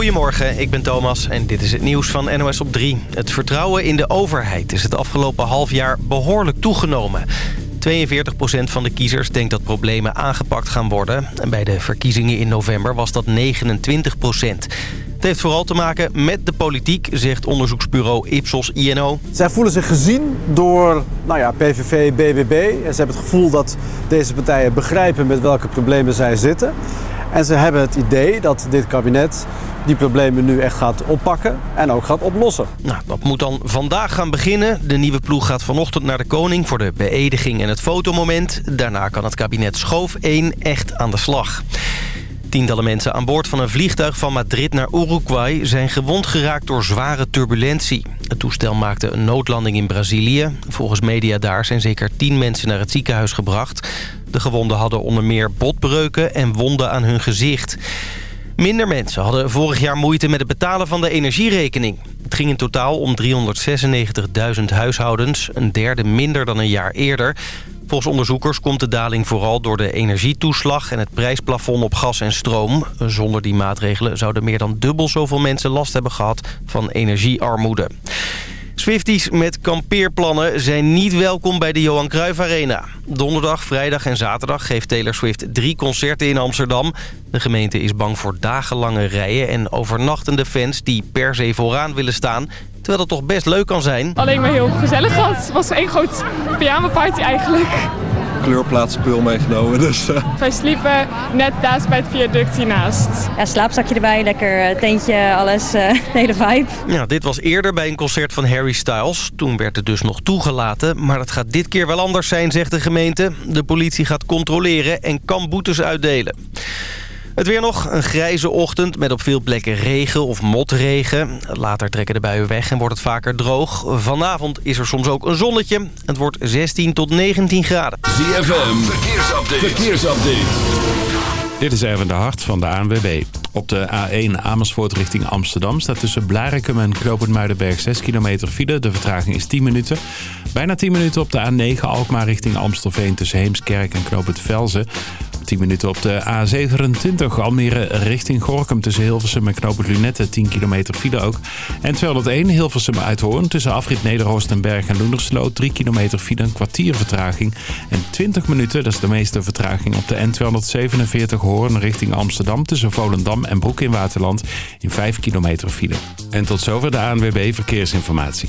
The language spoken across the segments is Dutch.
Goedemorgen, ik ben Thomas en dit is het nieuws van NOS op 3. Het vertrouwen in de overheid is het afgelopen half jaar behoorlijk toegenomen. 42% van de kiezers denkt dat problemen aangepakt gaan worden. En bij de verkiezingen in november was dat 29%. Het heeft vooral te maken met de politiek, zegt onderzoeksbureau Ipsos INO. Zij voelen zich gezien door nou ja, PVV, BBB. En ze hebben het gevoel dat deze partijen begrijpen met welke problemen zij zitten. En ze hebben het idee dat dit kabinet die problemen nu echt gaat oppakken en ook gaat oplossen. Nou, dat moet dan vandaag gaan beginnen. De nieuwe ploeg gaat vanochtend naar de koning voor de beëdiging en het fotomoment. Daarna kan het kabinet Schoof 1 echt aan de slag. Tientallen mensen aan boord van een vliegtuig van Madrid naar Uruguay... zijn gewond geraakt door zware turbulentie. Het toestel maakte een noodlanding in Brazilië. Volgens media daar zijn zeker tien mensen naar het ziekenhuis gebracht. De gewonden hadden onder meer botbreuken en wonden aan hun gezicht. Minder mensen hadden vorig jaar moeite met het betalen van de energierekening. Het ging in totaal om 396.000 huishoudens, een derde minder dan een jaar eerder. Volgens onderzoekers komt de daling vooral door de energietoeslag... en het prijsplafond op gas en stroom. Zonder die maatregelen zouden meer dan dubbel zoveel mensen last hebben gehad van energiearmoede. Swifties met kampeerplannen zijn niet welkom bij de Johan Cruijff Arena. Donderdag, vrijdag en zaterdag geeft Taylor Swift drie concerten in Amsterdam. De gemeente is bang voor dagenlange rijen en overnachtende fans die per se vooraan willen staan. Terwijl dat toch best leuk kan zijn. Alleen maar heel gezellig gehad. Het was één groot pyjama-party eigenlijk. Kleurplaatspul meegenomen. Dus, uh. Wij sliepen net naast bij het viaduct hiernaast. Ja, slaapzakje erbij, lekker tentje, alles, uh, de hele vibe. Ja, dit was eerder bij een concert van Harry Styles. Toen werd het dus nog toegelaten. Maar dat gaat dit keer wel anders zijn, zegt de gemeente. De politie gaat controleren en kan boetes uitdelen. Het weer nog, een grijze ochtend met op veel plekken regen of motregen. Later trekken de buien weg en wordt het vaker droog. Vanavond is er soms ook een zonnetje. Het wordt 16 tot 19 graden. ZFM, verkeersupdate. verkeersupdate. Dit is even de hart van de ANWB. Op de A1 Amersfoort richting Amsterdam staat tussen Blarikum en Knopend Muidenberg 6 kilometer file. De vertraging is 10 minuten. Bijna 10 minuten op de A9 Alkmaar richting Amstelveen tussen Heemskerk en Knopend Velzen. 10 minuten op de A27 Almere richting Gorkum tussen Hilversum en Knoopend Lunette. 10 kilometer file ook. En 201 Hilversum Uithoorn tussen Afrit Nederhorst en Berg en Loendersloot. 3 kilometer file, een kwartier vertraging. En 20 minuten, dat is de meeste vertraging op de N247 Hoorn richting Amsterdam tussen Volendam en Broek in Waterland. In 5 kilometer file. En tot zover de ANWB Verkeersinformatie.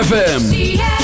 ZFM.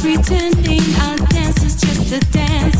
Pretending our dance is just a dance,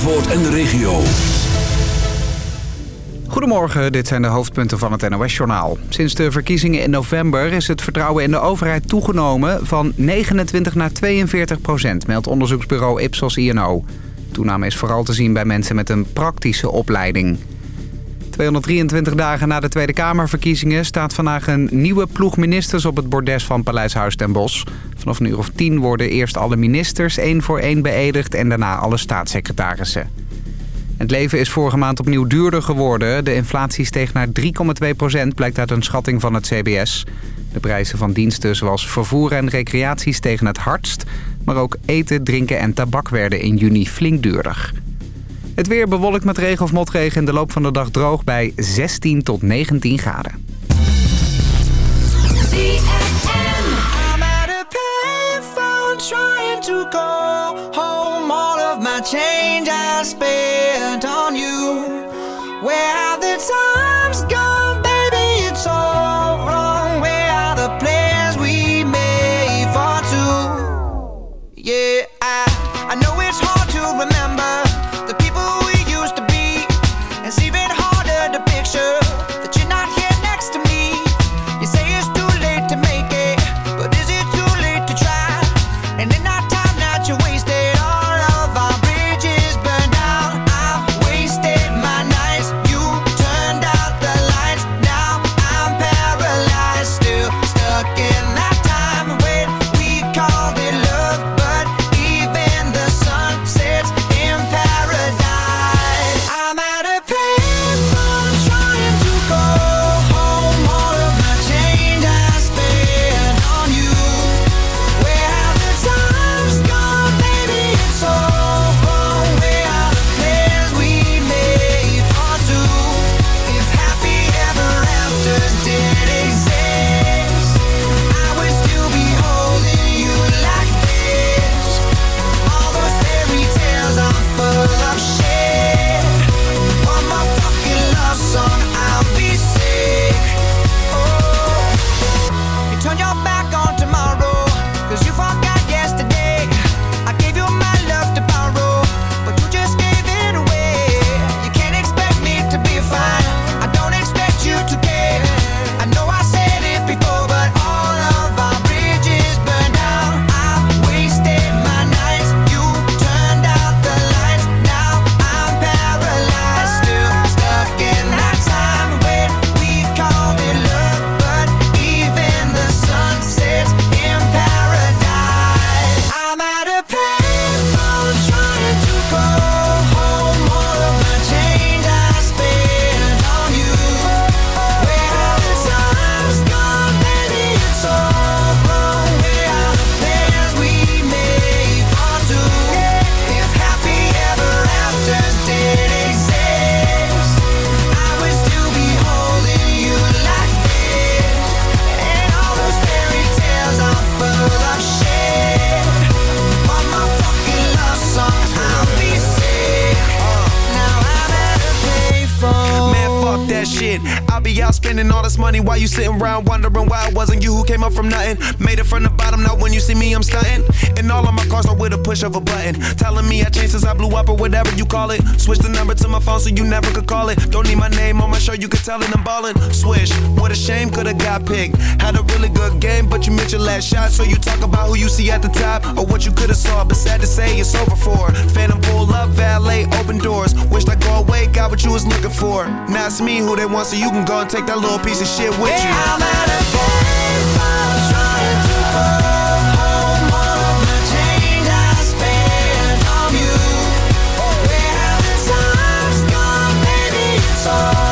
Zandvoort en de regio. Goedemorgen, dit zijn de hoofdpunten van het NOS-journaal. Sinds de verkiezingen in november is het vertrouwen in de overheid toegenomen... van 29 naar 42 procent, meldt onderzoeksbureau Ipsos INO. Toename is vooral te zien bij mensen met een praktische opleiding. 223 dagen na de Tweede Kamerverkiezingen staat vandaag een nieuwe ploeg ministers op het bordes van Paleis Huis ten Bosch. Vanaf een uur of tien worden eerst alle ministers één voor één beëdigd en daarna alle staatssecretarissen. Het leven is vorige maand opnieuw duurder geworden. De inflatie steeg naar 3,2 procent, blijkt uit een schatting van het CBS. De prijzen van diensten zoals vervoer en recreatie stegen het hardst. Maar ook eten, drinken en tabak werden in juni flink duurder. Het weer bewolkt met regen of motregen in de loop van de dag droog bij 16 tot 19 graden. To call home. All of my change I spent on you. Where have the times shit. I'll be out spending all this money while you sitting around wondering why it wasn't you who came up from nothing. Made it from the bottom, now when you see me, I'm stunting. And all of my cars are with a push of a button. Telling me I changed since I blew up or whatever you call it. Switch the number to my phone so you never could call it. Don't need my name on my shirt, you could tell it I'm ballin'. Swish, what a shame, could've got picked. Had a really good game, but you missed your last shot. So you talk about who you see at the top or what you could've saw. But sad to say, it's over for. Phantom pull up, valet, open doors. Wished I go away, got what you was looking for. Now it's me who they want, so you can go and take that little piece of shit with you. I'm at a payphone trying to home. All of change I spent on you. Oh, the times gone, baby? It's all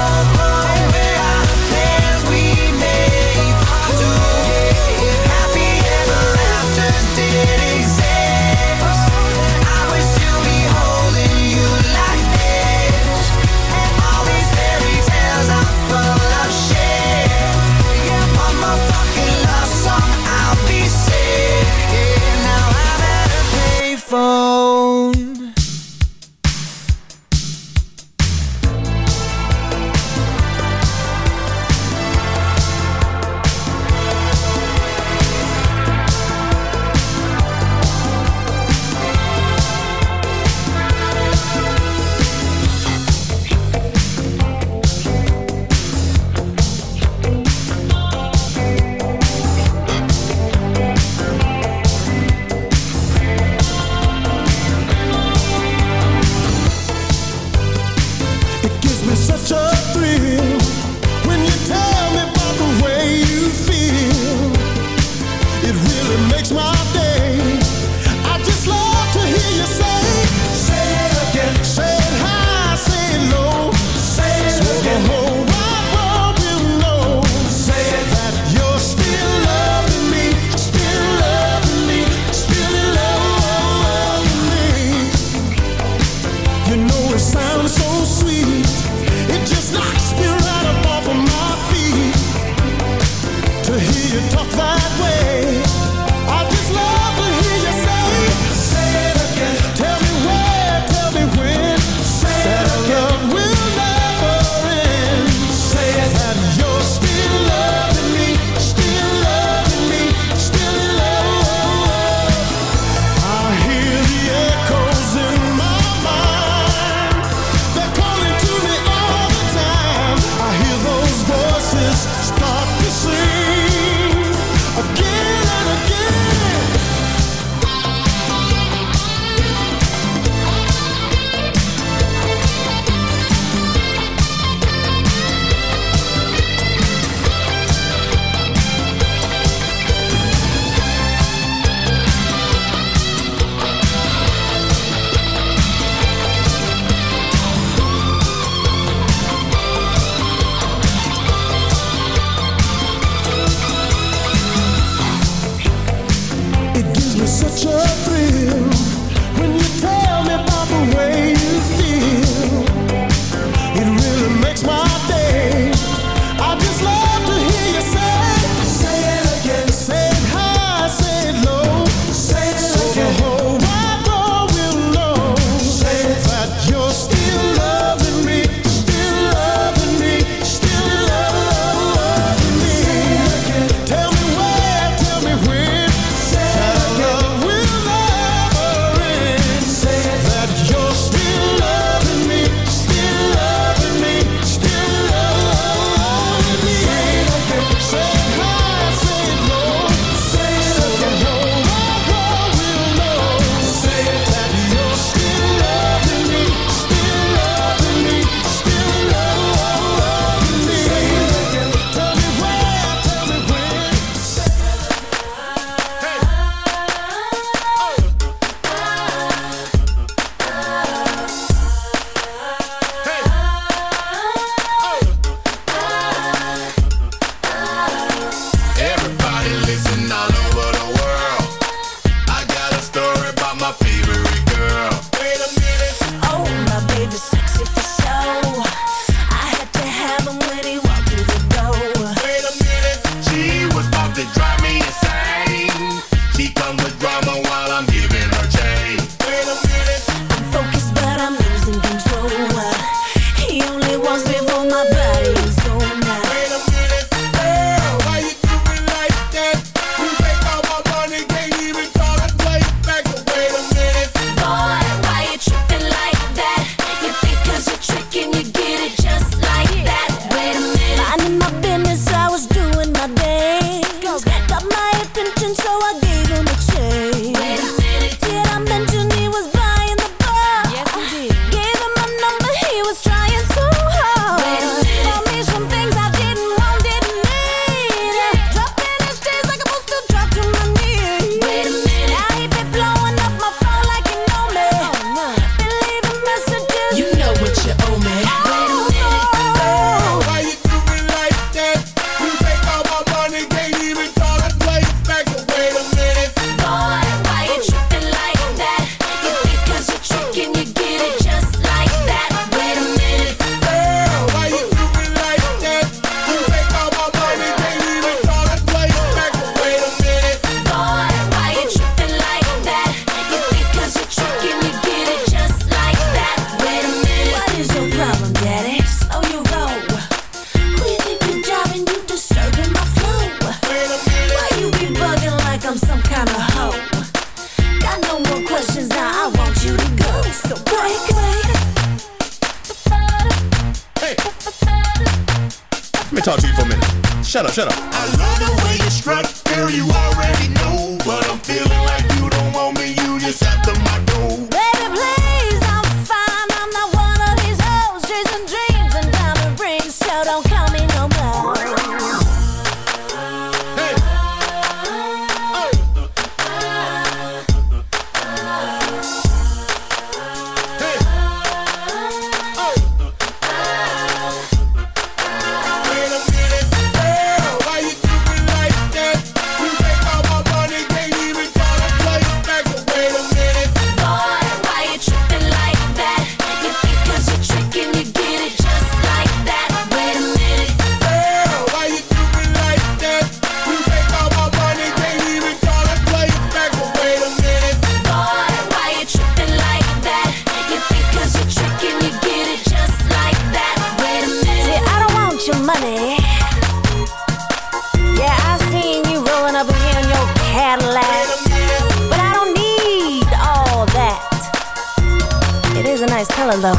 telling though.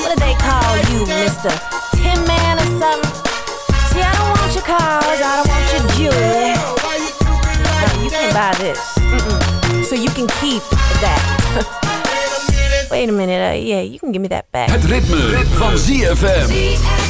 what do they call you, Mr. Tin Man or something? See, I don't want your cars, I don't want your jewelry. No, you can't buy this. Mm -mm. So you can keep that. Wait a minute, uh, yeah, you can give me that back. Het ritme, ritme. van ZFM.